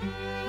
Bye.